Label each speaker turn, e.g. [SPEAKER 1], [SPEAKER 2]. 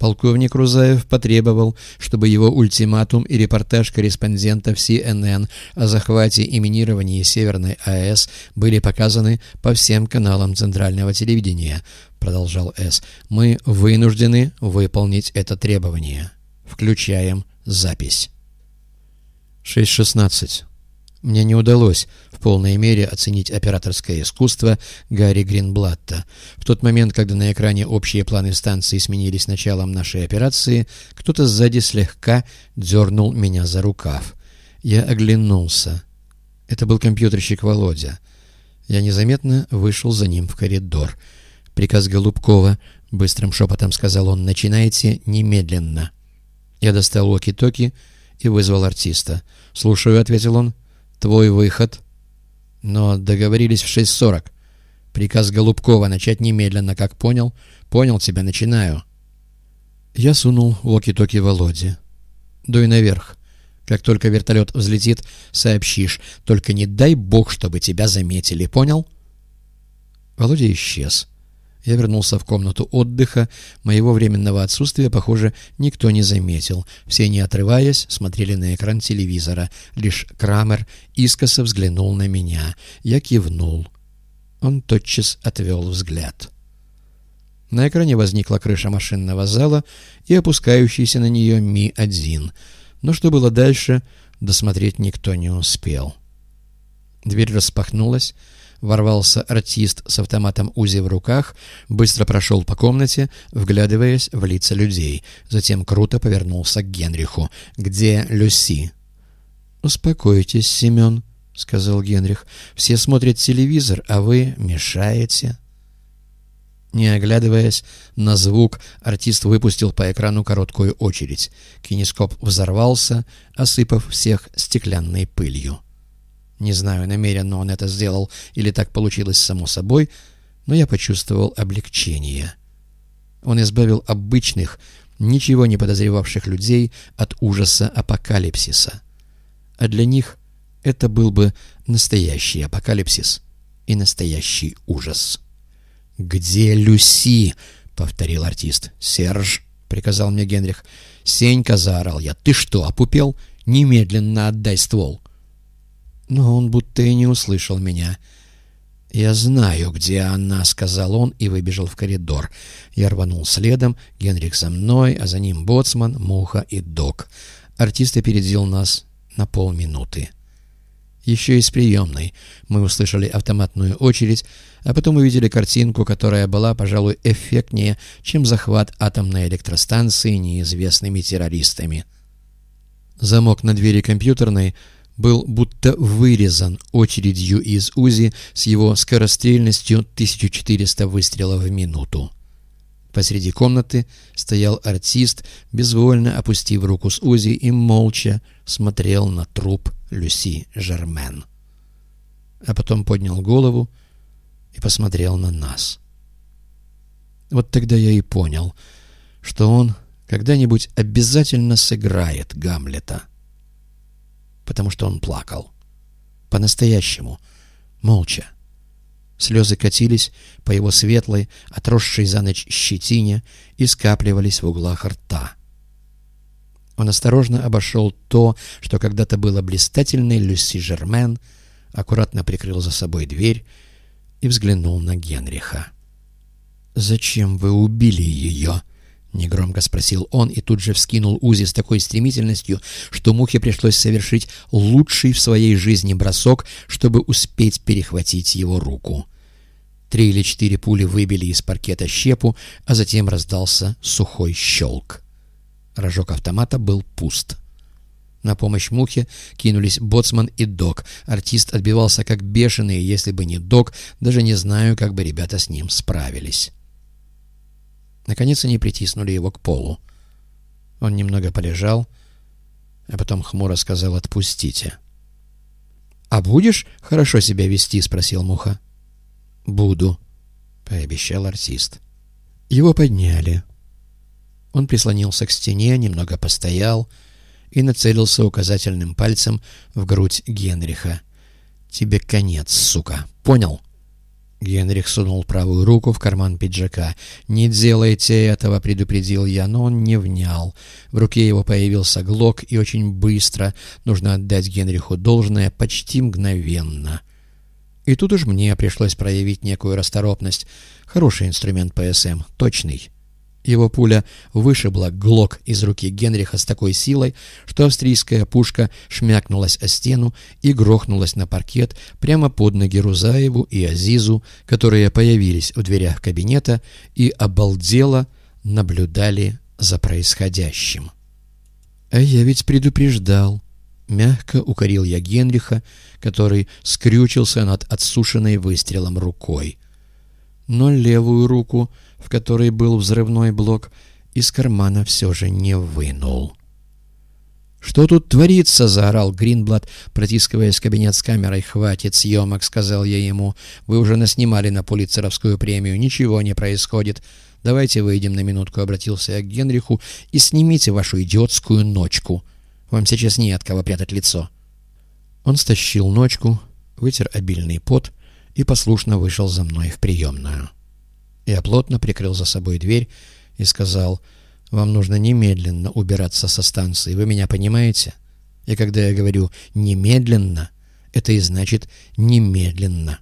[SPEAKER 1] Полковник Рузаев потребовал, чтобы его ультиматум и репортаж корреспондента в CNN о захвате и минировании Северной АЭС были показаны по всем каналам центрального телевидения, продолжал С. Мы вынуждены выполнить это требование. Включаем запись. 6.16. Мне не удалось в полной мере оценить операторское искусство Гарри Гринблатта. В тот момент, когда на экране общие планы станции сменились началом нашей операции, кто-то сзади слегка дернул меня за рукав. Я оглянулся. Это был компьютерщик Володя. Я незаметно вышел за ним в коридор. «Приказ Голубкова», — быстрым шепотом сказал он, — «начинайте немедленно». Я достал уоки-токи и вызвал артиста. «Слушаю», — ответил он. Твой выход. Но договорились в 6.40. Приказ Голубкова начать немедленно, как понял? Понял тебя, начинаю. Я сунул walkie-talkie Володе. Дуй наверх. Как только вертолет взлетит, сообщишь. Только не дай бог, чтобы тебя заметили. Понял? Володя исчез. Я вернулся в комнату отдыха. Моего временного отсутствия, похоже, никто не заметил. Все, не отрываясь, смотрели на экран телевизора. Лишь Крамер искоса взглянул на меня. Я кивнул. Он тотчас отвел взгляд. На экране возникла крыша машинного зала и опускающийся на нее Ми-1. Но что было дальше, досмотреть никто не успел. Дверь распахнулась, ворвался артист с автоматом УЗИ в руках, быстро прошел по комнате, вглядываясь в лица людей. Затем круто повернулся к Генриху. «Где Люси?» «Успокойтесь, Семен», — сказал Генрих. «Все смотрят телевизор, а вы мешаете». Не оглядываясь на звук, артист выпустил по экрану короткую очередь. Кинескоп взорвался, осыпав всех стеклянной пылью. Не знаю, намеренно он это сделал или так получилось само собой, но я почувствовал облегчение. Он избавил обычных, ничего не подозревавших людей от ужаса апокалипсиса. А для них это был бы настоящий апокалипсис и настоящий ужас. «Где Люси?» — повторил артист. «Серж», — приказал мне Генрих. «Сенька», — заорал я. «Ты что, опупел? Немедленно отдай ствол» но он будто и не услышал меня. «Я знаю, где она», — сказал он и выбежал в коридор. Я рванул следом, Генрих за мной, а за ним Боцман, Муха и Док. Артист опередил нас на полминуты. Еще из приемной мы услышали автоматную очередь, а потом увидели картинку, которая была, пожалуй, эффектнее, чем захват атомной электростанции неизвестными террористами. Замок на двери компьютерной — был будто вырезан очередью из УЗИ с его скорострельностью 1400 выстрелов в минуту. Посреди комнаты стоял артист, безвольно опустив руку с УЗИ и молча смотрел на труп Люси Жермен. А потом поднял голову и посмотрел на нас. Вот тогда я и понял, что он когда-нибудь обязательно сыграет Гамлета потому что он плакал. По-настоящему. Молча. Слезы катились по его светлой, отросшей за ночь щетине и скапливались в углах рта. Он осторожно обошел то, что когда-то было блистательной Люси Жермен, аккуратно прикрыл за собой дверь и взглянул на Генриха. «Зачем вы убили ее?» — негромко спросил он и тут же вскинул Узи с такой стремительностью, что Мухе пришлось совершить лучший в своей жизни бросок, чтобы успеть перехватить его руку. Три или четыре пули выбили из паркета щепу, а затем раздался сухой щелк. Рожок автомата был пуст. На помощь Мухе кинулись Боцман и Док. Артист отбивался как бешеный, если бы не Док, даже не знаю, как бы ребята с ним справились. Наконец они притиснули его к полу. Он немного полежал, а потом хмуро сказал «отпустите». «А будешь хорошо себя вести?» — спросил Муха. «Буду», — пообещал артист. Его подняли. Он прислонился к стене, немного постоял и нацелился указательным пальцем в грудь Генриха. «Тебе конец, сука. Понял?» Генрих сунул правую руку в карман пиджака. «Не делайте этого», — предупредил я, но он не внял. В руке его появился глок, и очень быстро, нужно отдать Генриху должное, почти мгновенно. И тут уж мне пришлось проявить некую расторопность. Хороший инструмент ПСМ, точный. Его пуля вышибла глок из руки Генриха с такой силой, что австрийская пушка шмякнулась о стену и грохнулась на паркет прямо под ноги Рузаеву и Азизу, которые появились у дверях кабинета и обалдело наблюдали за происходящим. «А я ведь предупреждал», — мягко укорил я Генриха, который скрючился над отсушенной выстрелом рукой. Но левую руку в которой был взрывной блок, из кармана все же не вынул. «Что тут творится?» — заорал Гринблад, протискиваясь в кабинет с камерой. «Хватит съемок», — сказал я ему. «Вы уже наснимали на Пулитцеровскую премию. Ничего не происходит. Давайте выйдем на минутку», — обратился я к Генриху, «и снимите вашу идиотскую ночку. Вам сейчас не от кого прятать лицо». Он стащил ночку, вытер обильный пот и послушно вышел за мной в приемную. Я плотно прикрыл за собой дверь и сказал, «Вам нужно немедленно убираться со станции, вы меня понимаете?» И когда я говорю «немедленно», это и значит «немедленно».